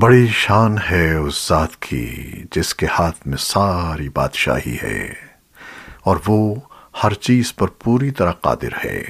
بڑی شان ہے اس ذات کی جس کے ہاتھ میں ساری بادشاہی ہے اور وہ ہر چیز پر پوری طرح قادر ہے۔